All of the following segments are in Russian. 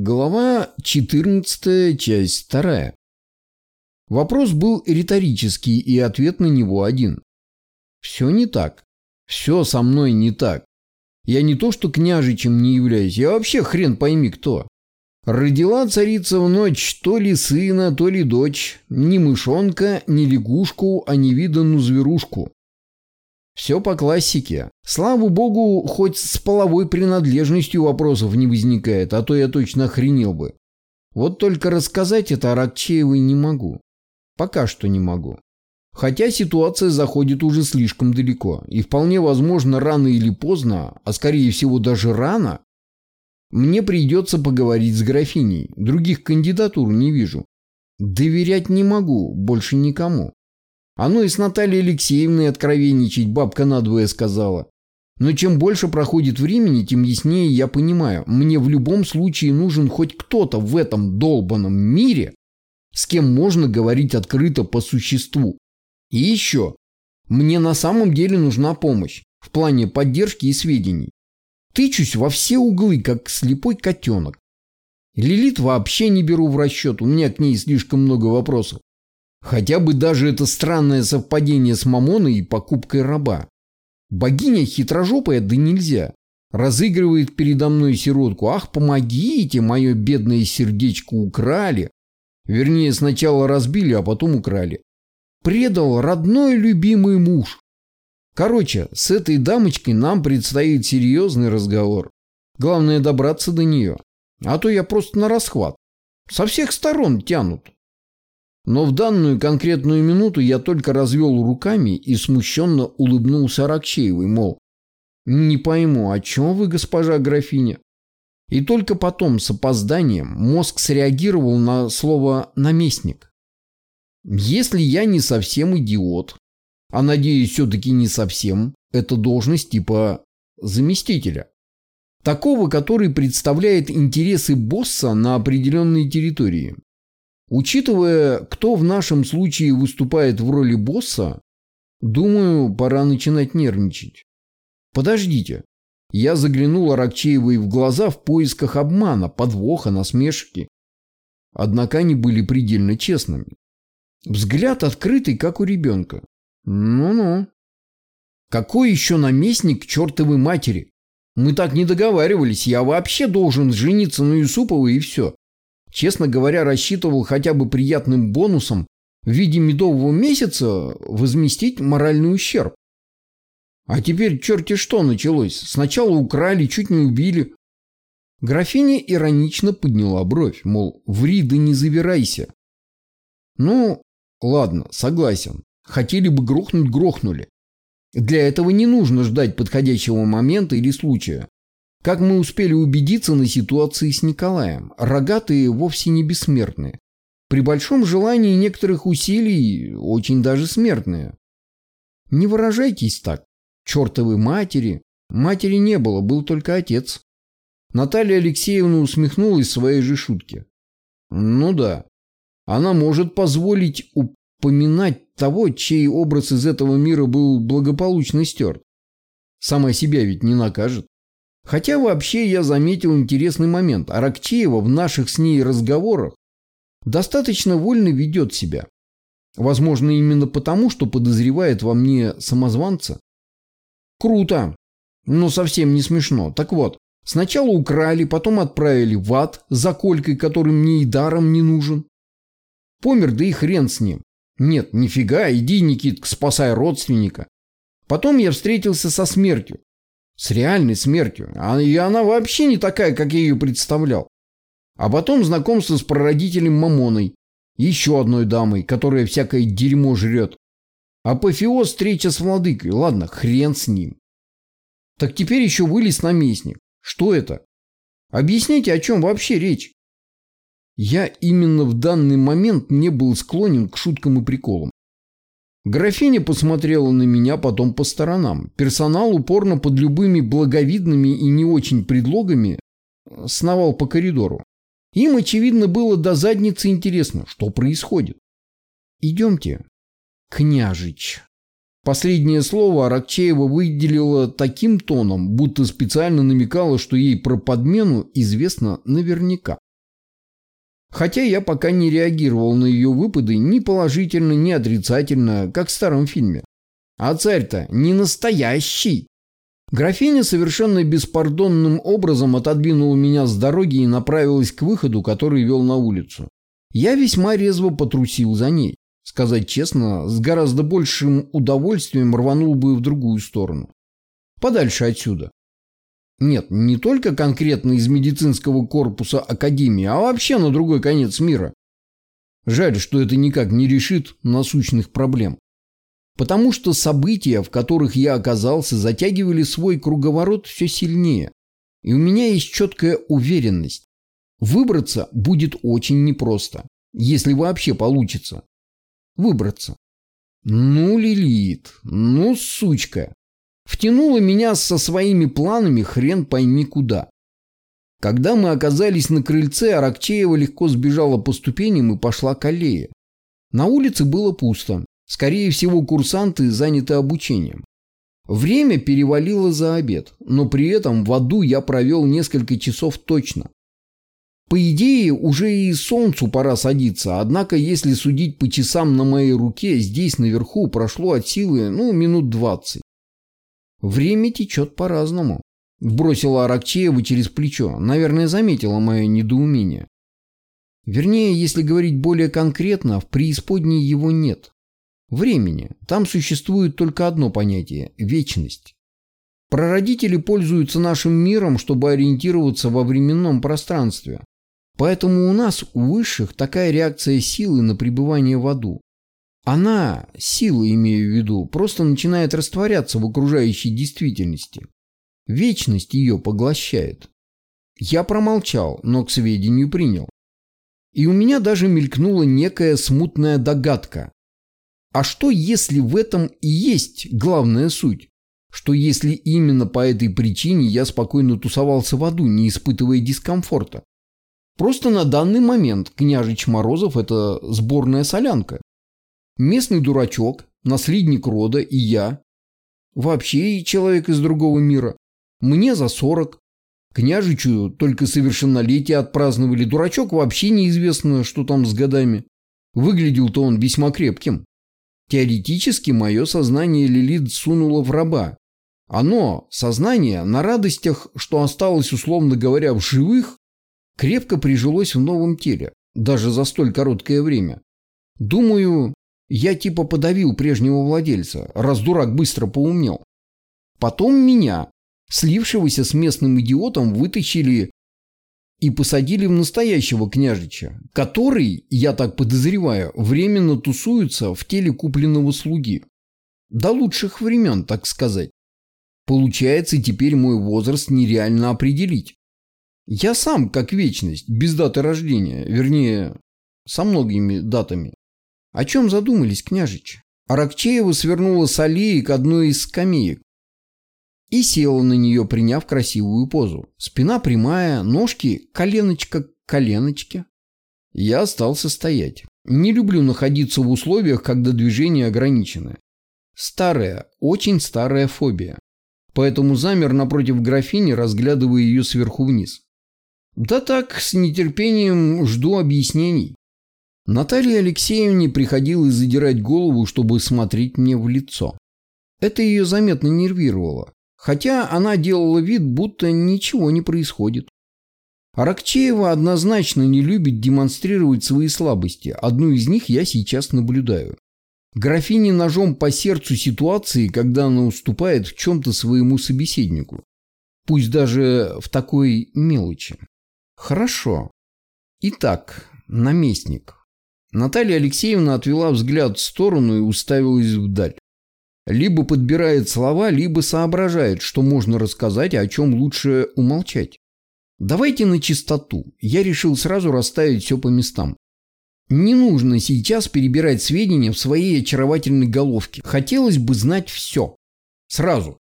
Глава 14, часть 2. Вопрос был риторический, и ответ на него один. Все не так. Все со мной не так. Я не то что княжичем не являюсь, я вообще хрен пойми кто. Родила царица в ночь то ли сына, то ли дочь, ни мышонка, ни лягушку, а невиданную зверушку. Все по классике. Слава богу, хоть с половой принадлежностью вопросов не возникает, а то я точно охренел бы. Вот только рассказать это Аракчеевой не могу. Пока что не могу. Хотя ситуация заходит уже слишком далеко, и вполне возможно рано или поздно, а скорее всего даже рано, мне придется поговорить с графиней. Других кандидатур не вижу. Доверять не могу больше никому. Оно и с Натальей Алексеевной откровенничать бабка надвое сказала. Но чем больше проходит времени, тем яснее я понимаю, мне в любом случае нужен хоть кто-то в этом долбанном мире, с кем можно говорить открыто по существу. И еще, мне на самом деле нужна помощь в плане поддержки и сведений. Тычусь во все углы, как слепой котенок. Лилит вообще не беру в расчет, у меня к ней слишком много вопросов. Хотя бы даже это странное совпадение с Мамоной и покупкой раба. Богиня хитрожопая, да нельзя. Разыгрывает передо мной сиротку. Ах, помогите, мое бедное сердечко украли. Вернее, сначала разбили, а потом украли. Предал родной любимый муж. Короче, с этой дамочкой нам предстоит серьезный разговор. Главное добраться до нее. А то я просто на расхват. Со всех сторон тянут. Но в данную конкретную минуту я только развел руками и смущенно улыбнулся Аракчеевой, мол, «Не пойму, о чем вы, госпожа графиня?» И только потом, с опозданием, мозг среагировал на слово «наместник». Если я не совсем идиот, а надеюсь, все-таки не совсем, это должность типа заместителя. Такого, который представляет интересы босса на определенной территории. Учитывая, кто в нашем случае выступает в роли босса, думаю, пора начинать нервничать. Подождите. Я заглянул Аракчеевой в глаза в поисках обмана, подвоха, насмешки. Однако они были предельно честными. Взгляд открытый, как у ребенка. Ну-ну. Какой еще наместник чертовой матери? Мы так не договаривались, я вообще должен жениться на Юсуповой и все. Честно говоря, рассчитывал хотя бы приятным бонусом в виде медового месяца возместить моральный ущерб. А теперь черти что началось. Сначала украли, чуть не убили. Графиня иронично подняла бровь, мол, ври да не завирайся. Ну, ладно, согласен. Хотели бы грохнуть, грохнули. Для этого не нужно ждать подходящего момента или случая. Как мы успели убедиться на ситуации с Николаем, рогатые вовсе не бессмертные. При большом желании некоторых усилий очень даже смертные. Не выражайтесь так. Чертовой матери. Матери не было, был только отец. Наталья Алексеевна усмехнулась своей же шутке. Ну да, она может позволить упоминать того, чей образ из этого мира был благополучно стерт. Сама себя ведь не накажет. Хотя вообще я заметил интересный момент. Аракчеева в наших с ней разговорах достаточно вольно ведет себя. Возможно, именно потому, что подозревает во мне самозванца. Круто, но совсем не смешно. Так вот, сначала украли, потом отправили в ад за колькой, который мне и даром не нужен. Помер, да и хрен с ним. Нет, нифига, иди, Никитка, спасай родственника. Потом я встретился со смертью. С реальной смертью. А, и она вообще не такая, как я ее представлял. А потом знакомство с прародителем Мамоной. Еще одной дамой, которая всякое дерьмо жрет. Апофеоз встреча с владыкой. Ладно, хрен с ним. Так теперь еще вылез наместник. Что это? Объясните, о чем вообще речь? Я именно в данный момент не был склонен к шуткам и приколам. Графиня посмотрела на меня потом по сторонам. Персонал упорно под любыми благовидными и не очень предлогами сновал по коридору. Им, очевидно, было до задницы интересно, что происходит. «Идемте, княжич». Последнее слово Аракчеева выделила таким тоном, будто специально намекала, что ей про подмену известно наверняка. Хотя я пока не реагировал на ее выпады ни положительно, ни отрицательно, как в старом фильме. А царь-то не настоящий. Графиня совершенно беспардонным образом отодвинула меня с дороги и направилась к выходу, который вел на улицу. Я весьма резво потрусил за ней. Сказать честно, с гораздо большим удовольствием рванул бы в другую сторону. Подальше отсюда. Нет, не только конкретно из медицинского корпуса Академии, а вообще на другой конец мира. Жаль, что это никак не решит насущных проблем. Потому что события, в которых я оказался, затягивали свой круговорот все сильнее. И у меня есть четкая уверенность. Выбраться будет очень непросто, если вообще получится. Выбраться. Ну, Лилит, ну, сучка. Втянула меня со своими планами хрен пойми куда. Когда мы оказались на крыльце, Аракчеева легко сбежала по ступеням и пошла к аллее. На улице было пусто. Скорее всего, курсанты заняты обучением. Время перевалило за обед, но при этом в аду я провел несколько часов точно. По идее, уже и солнцу пора садиться, однако, если судить по часам на моей руке, здесь наверху прошло от силы, ну, минут двадцать. Время течет по-разному. Бросила Аракчеева через плечо. Наверное, заметила мое недоумение. Вернее, если говорить более конкретно, в преисподней его нет. Времени. Там существует только одно понятие – вечность. Прародители пользуются нашим миром, чтобы ориентироваться во временном пространстве. Поэтому у нас, у высших, такая реакция силы на пребывание в аду. Она, сила имею в виду, просто начинает растворяться в окружающей действительности. Вечность ее поглощает. Я промолчал, но к сведению принял. И у меня даже мелькнула некая смутная догадка. А что если в этом и есть главная суть? Что если именно по этой причине я спокойно тусовался в аду, не испытывая дискомфорта? Просто на данный момент княжич Морозов – это сборная солянка. Местный дурачок, наследник рода и я. Вообще человек из другого мира. Мне за сорок. Княжичу только совершеннолетие отпраздновали. Дурачок вообще неизвестно, что там с годами. Выглядел-то он весьма крепким. Теоретически мое сознание Лилит сунуло в раба. Оно, сознание, на радостях, что осталось, условно говоря, в живых, крепко прижилось в новом теле, даже за столь короткое время. Думаю, я типа подавил прежнего владельца, раз дурак быстро поумнел. Потом меня, слившегося с местным идиотом, вытащили и посадили в настоящего княжича, который, я так подозреваю, временно тусуется в теле купленного слуги. До лучших времен, так сказать. Получается, теперь мой возраст нереально определить. Я сам, как вечность, без даты рождения, вернее, со многими датами. О чем задумались, княжич? Аракчеева свернула с аллеи к одной из скамеек и села на нее, приняв красивую позу. Спина прямая, ножки коленочка к коленочке. Я остался стоять. Не люблю находиться в условиях, когда движения ограничены. Старая, очень старая фобия. Поэтому замер напротив графини, разглядывая ее сверху вниз. Да так, с нетерпением жду объяснений. Наталье Алексеевне приходилось задирать голову, чтобы смотреть мне в лицо. Это ее заметно нервировало, хотя она делала вид, будто ничего не происходит. Аракчеева однозначно не любит демонстрировать свои слабости, одну из них я сейчас наблюдаю. Графине ножом по сердцу ситуации, когда она уступает в чем-то своему собеседнику. Пусть даже в такой мелочи. Хорошо. Итак, наместник. Наталья Алексеевна отвела взгляд в сторону и уставилась вдаль. Либо подбирает слова, либо соображает, что можно рассказать, а о чем лучше умолчать. Давайте на чистоту. Я решил сразу расставить все по местам. Не нужно сейчас перебирать сведения в своей очаровательной головке. Хотелось бы знать все. Сразу.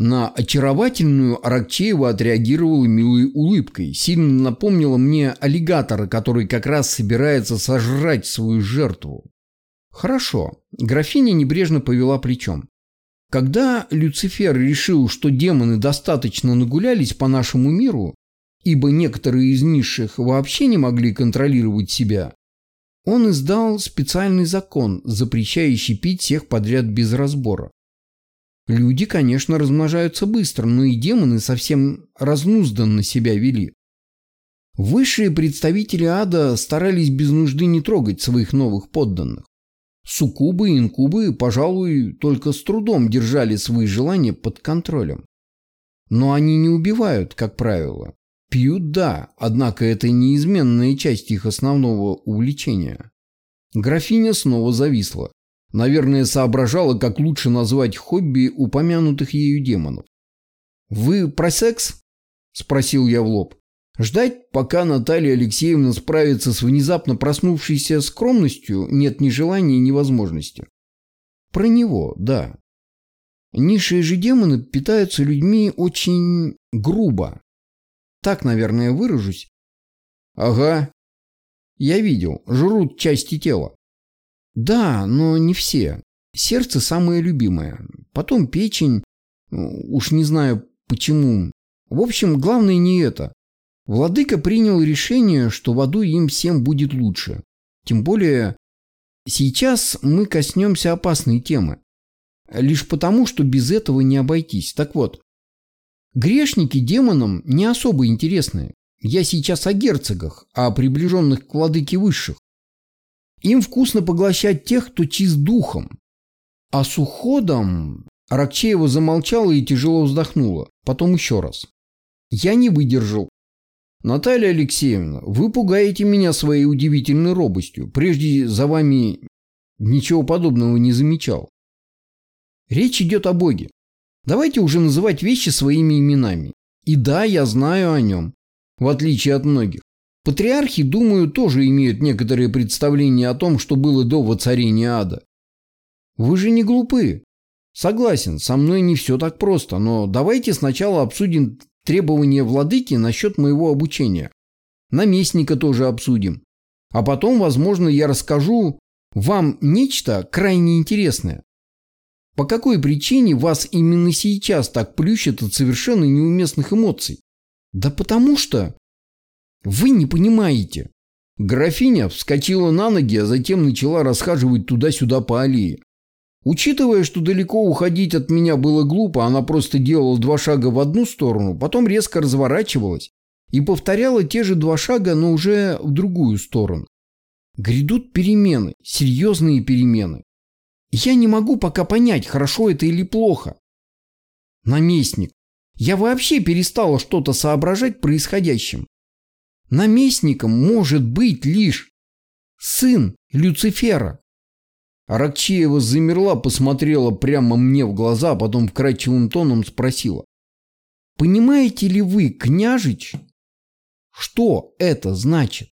На очаровательную Аракчеева отреагировала милой улыбкой. Сильно напомнила мне аллигатора, который как раз собирается сожрать свою жертву. Хорошо. Графиня небрежно повела плечом. Когда Люцифер решил, что демоны достаточно нагулялись по нашему миру, ибо некоторые из низших вообще не могли контролировать себя, он издал специальный закон, запрещающий пить всех подряд без разбора. Люди, конечно, размножаются быстро, но и демоны совсем разнузданно себя вели. Высшие представители ада старались без нужды не трогать своих новых подданных. Суккубы и инкубы, пожалуй, только с трудом держали свои желания под контролем. Но они не убивают, как правило. Пьют – да, однако это неизменная часть их основного увлечения. Графиня снова зависла. Наверное, соображала, как лучше назвать хобби упомянутых ею демонов. «Вы про секс?» – спросил я в лоб. Ждать, пока Наталья Алексеевна справится с внезапно проснувшейся скромностью, нет ни желания, ни возможности. Про него, да. Низшие же демоны питаются людьми очень грубо. Так, наверное, выражусь. Ага. Я видел. Жрут части тела. Да, но не все. Сердце самое любимое. Потом печень. Уж не знаю почему. В общем, главное не это. Владыка принял решение, что в аду им всем будет лучше. Тем более, сейчас мы коснемся опасной темы. Лишь потому, что без этого не обойтись. Так вот, грешники демонам не особо интересны. Я сейчас о герцогах, о приближенных к владыке высших. Им вкусно поглощать тех, кто чист духом. А с уходом... Аракчеева замолчала и тяжело вздохнула. Потом еще раз. Я не выдержал Наталья Алексеевна, вы пугаете меня своей удивительной робостью. Прежде за вами ничего подобного не замечал. Речь идет о Боге. Давайте уже называть вещи своими именами. И да, я знаю о нем, в отличие от многих. Патриархи, думаю, тоже имеют некоторые представления о том, что было до воцарения ада. Вы же не глупы. Согласен, со мной не все так просто, но давайте сначала обсудим требования владыки насчет моего обучения. Наместника тоже обсудим. А потом, возможно, я расскажу вам нечто крайне интересное. По какой причине вас именно сейчас так плющит от совершенно неуместных эмоций? Да потому что... Вы не понимаете. Графиня вскочила на ноги, а затем начала расхаживать туда-сюда по аллее. Учитывая, что далеко уходить от меня было глупо, она просто делала два шага в одну сторону, потом резко разворачивалась и повторяла те же два шага, но уже в другую сторону. Грядут перемены, серьезные перемены. Я не могу пока понять, хорошо это или плохо. Наместник. Я вообще перестала что-то соображать происходящим. Наместником может быть лишь сын Люцифера. Аракчеева замерла, посмотрела прямо мне в глаза, а потом вкрадчивым тоном спросила. «Понимаете ли вы, княжич, что это значит?»